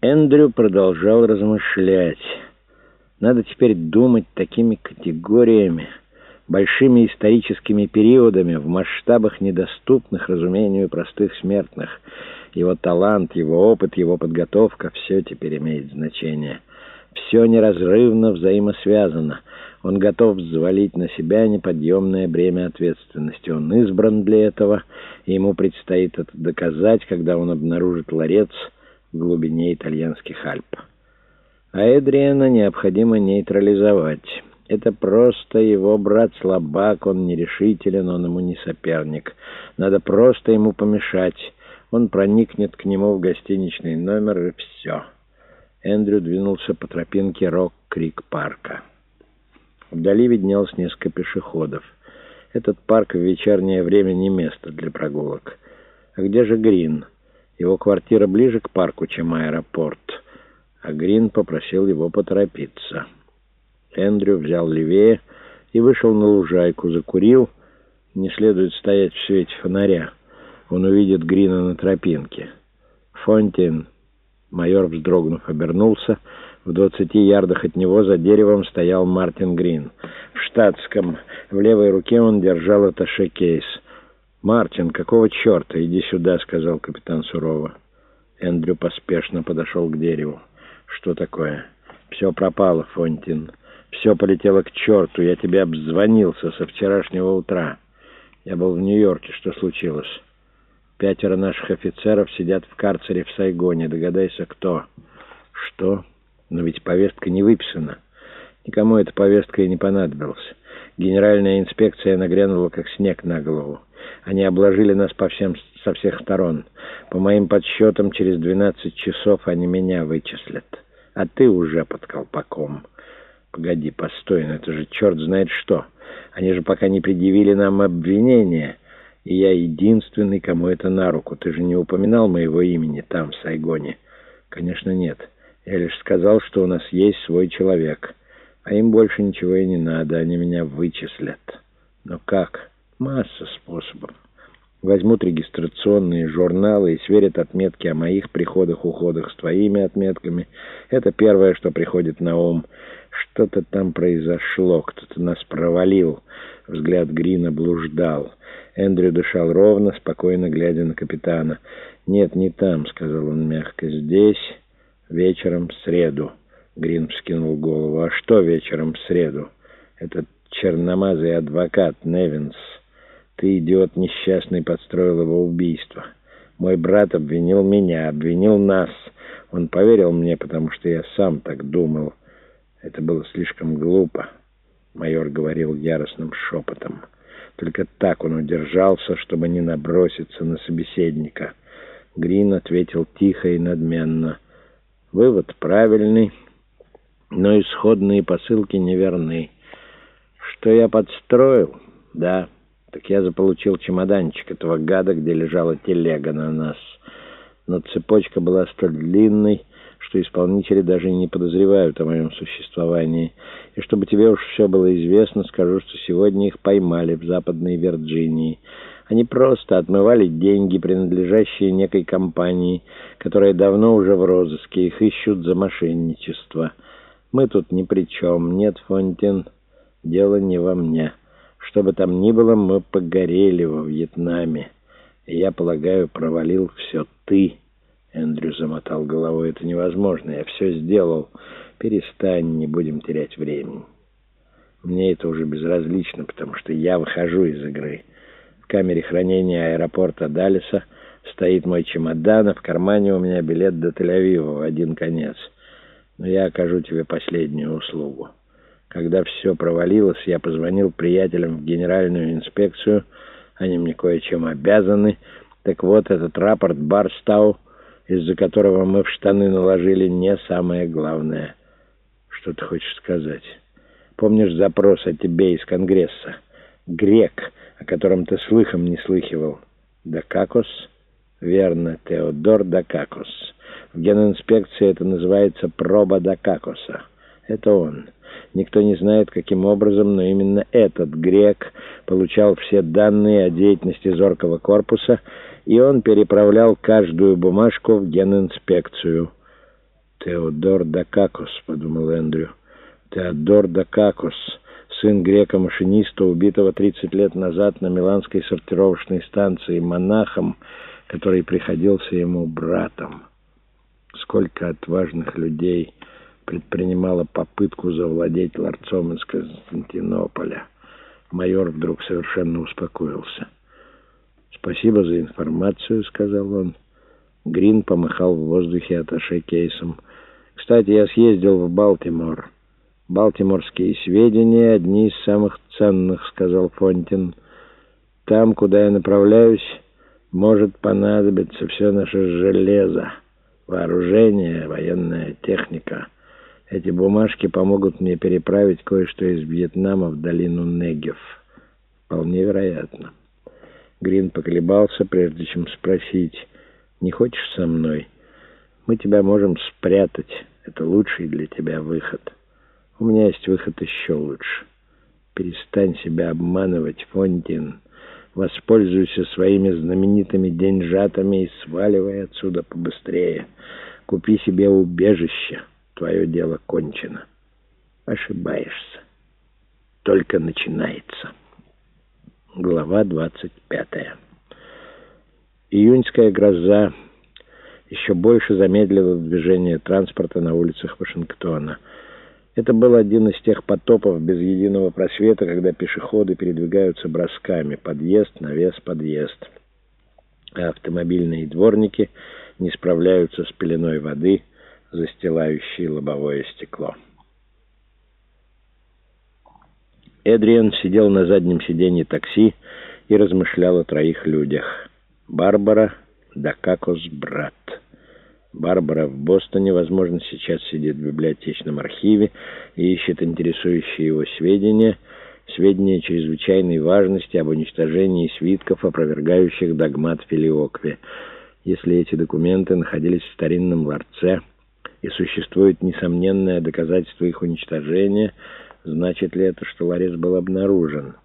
Эндрю продолжал размышлять. Надо теперь думать такими категориями, большими историческими периодами, в масштабах недоступных разумению простых смертных. Его талант, его опыт, его подготовка — все теперь имеет значение. Все неразрывно взаимосвязано. Он готов взвалить на себя неподъемное бремя ответственности. Он избран для этого, и ему предстоит это доказать, когда он обнаружит ларец — глубине итальянских Альп. А Эдриана необходимо нейтрализовать. Это просто его брат слабак, он нерешителен, он ему не соперник. Надо просто ему помешать. Он проникнет к нему в гостиничный номер, и все. Эндрю двинулся по тропинке Рок-Крик-парка. Вдали виднелось несколько пешеходов. Этот парк в вечернее время не место для прогулок. А где же Грин? Его квартира ближе к парку, чем аэропорт, а Грин попросил его поторопиться. Эндрю взял левее и вышел на лужайку, закурил. Не следует стоять в свете фонаря. Он увидит Грина на тропинке. Фонтин. Майор, вздрогнув, обернулся. В двадцати ярдах от него за деревом стоял Мартин Грин. В штатском. В левой руке он держал аташе кейс — «Мартин, какого черта? Иди сюда», — сказал капитан сурово. Эндрю поспешно подошел к дереву. «Что такое?» «Все пропало, Фонтин. Все полетело к черту. Я тебе обзвонился со вчерашнего утра. Я был в Нью-Йорке. Что случилось?» «Пятеро наших офицеров сидят в карцере в Сайгоне. Догадайся, кто?» «Что? Но ведь повестка не выписана. Никому эта повестка и не понадобилась. Генеральная инспекция нагрянула, как снег на голову. Они обложили нас по всем, со всех сторон. По моим подсчетам, через 12 часов они меня вычислят. А ты уже под колпаком. Погоди, постой, ну это же черт знает что. Они же пока не предъявили нам обвинения. И я единственный, кому это на руку. Ты же не упоминал моего имени там, в Сайгоне? Конечно, нет. Я лишь сказал, что у нас есть свой человек. А им больше ничего и не надо. Они меня вычислят. Но как? Масса способов. Возьмут регистрационные журналы и сверят отметки о моих приходах-уходах с твоими отметками. Это первое, что приходит на ум. Что-то там произошло, кто-то нас провалил. Взгляд Грина блуждал. Эндрю дышал ровно, спокойно глядя на капитана. «Нет, не там», — сказал он мягко. «Здесь, вечером в среду». Грин вскинул голову. «А что вечером в среду?» «Этот черномазый адвокат Невинс». Ты, идиот несчастный, подстроил его убийство. Мой брат обвинил меня, обвинил нас. Он поверил мне, потому что я сам так думал. Это было слишком глупо, майор говорил яростным шепотом. Только так он удержался, чтобы не наброситься на собеседника. Грин ответил тихо и надменно. Вывод правильный, но исходные посылки неверны. Что я подстроил? Да. Так я заполучил чемоданчик этого гада, где лежала телега на нас. Но цепочка была столь длинной, что исполнители даже не подозревают о моем существовании. И чтобы тебе уж все было известно, скажу, что сегодня их поймали в Западной Вирджинии. Они просто отмывали деньги, принадлежащие некой компании, которая давно уже в розыске. Их ищут за мошенничество. Мы тут ни при чем. Нет, Фонтин, дело не во мне». Что бы там ни было, мы погорели во Вьетнаме. И я полагаю, провалил все ты. Эндрю замотал головой. Это невозможно. Я все сделал. Перестань, не будем терять времени. Мне это уже безразлично, потому что я выхожу из игры. В камере хранения аэропорта Далиса стоит мой чемодан, а в кармане у меня билет до Тель-Авива в один конец. Но я окажу тебе последнюю услугу. Когда все провалилось, я позвонил приятелям в генеральную инспекцию. Они мне кое-чем обязаны. Так вот, этот рапорт Барстау, из-за которого мы в штаны наложили, не самое главное. Что ты хочешь сказать? Помнишь запрос о тебе из Конгресса? Грек, о котором ты слыхом не слыхивал. Дакакос? Верно, Теодор Дакакос. В генинспекции это называется проба Дакакоса. Это он. Никто не знает, каким образом, но именно этот грек получал все данные о деятельности зоркого корпуса, и он переправлял каждую бумажку в генинспекцию. «Теодор Дакакос», — подумал Эндрю. «Теодор Дакакос, сын грека-машиниста, убитого 30 лет назад на Миланской сортировочной станции, монахом, который приходился ему братом. Сколько отважных людей предпринимало попытку завладеть ларцом из Константинополя. Майор вдруг совершенно успокоился. «Спасибо за информацию», — сказал он. Грин помахал в воздухе аташе кейсом. «Кстати, я съездил в Балтимор. Балтиморские сведения — одни из самых ценных», — сказал Фонтин. «Там, куда я направляюсь, может понадобиться все наше железо, вооружение, военная техника. Эти бумажки помогут мне переправить кое-что из Вьетнама в долину Негев. Вполне вероятно». Грин поколебался, прежде чем спросить, «Не хочешь со мной? Мы тебя можем спрятать. Это лучший для тебя выход. У меня есть выход еще лучше. Перестань себя обманывать, Фонтин. Воспользуйся своими знаменитыми деньжатами и сваливай отсюда побыстрее. Купи себе убежище. Твое дело кончено. Ошибаешься. Только начинается». Глава 25. Июньская гроза еще больше замедлила движение транспорта на улицах Вашингтона. Это был один из тех потопов без единого просвета, когда пешеходы передвигаются бросками. Подъезд, навес, подъезд. А автомобильные дворники не справляются с пеленой воды, застилающей лобовое стекло. Эдриан сидел на заднем сиденье такси и размышлял о троих людях. Барбара, Дакакос, брат. Барбара в Бостоне, возможно, сейчас сидит в библиотечном архиве и ищет интересующие его сведения, сведения чрезвычайной важности об уничтожении свитков, опровергающих догмат Филиокве. Если эти документы находились в старинном ларце и существует несомненное доказательство их уничтожения – Значит ли это, что ларец был обнаружен?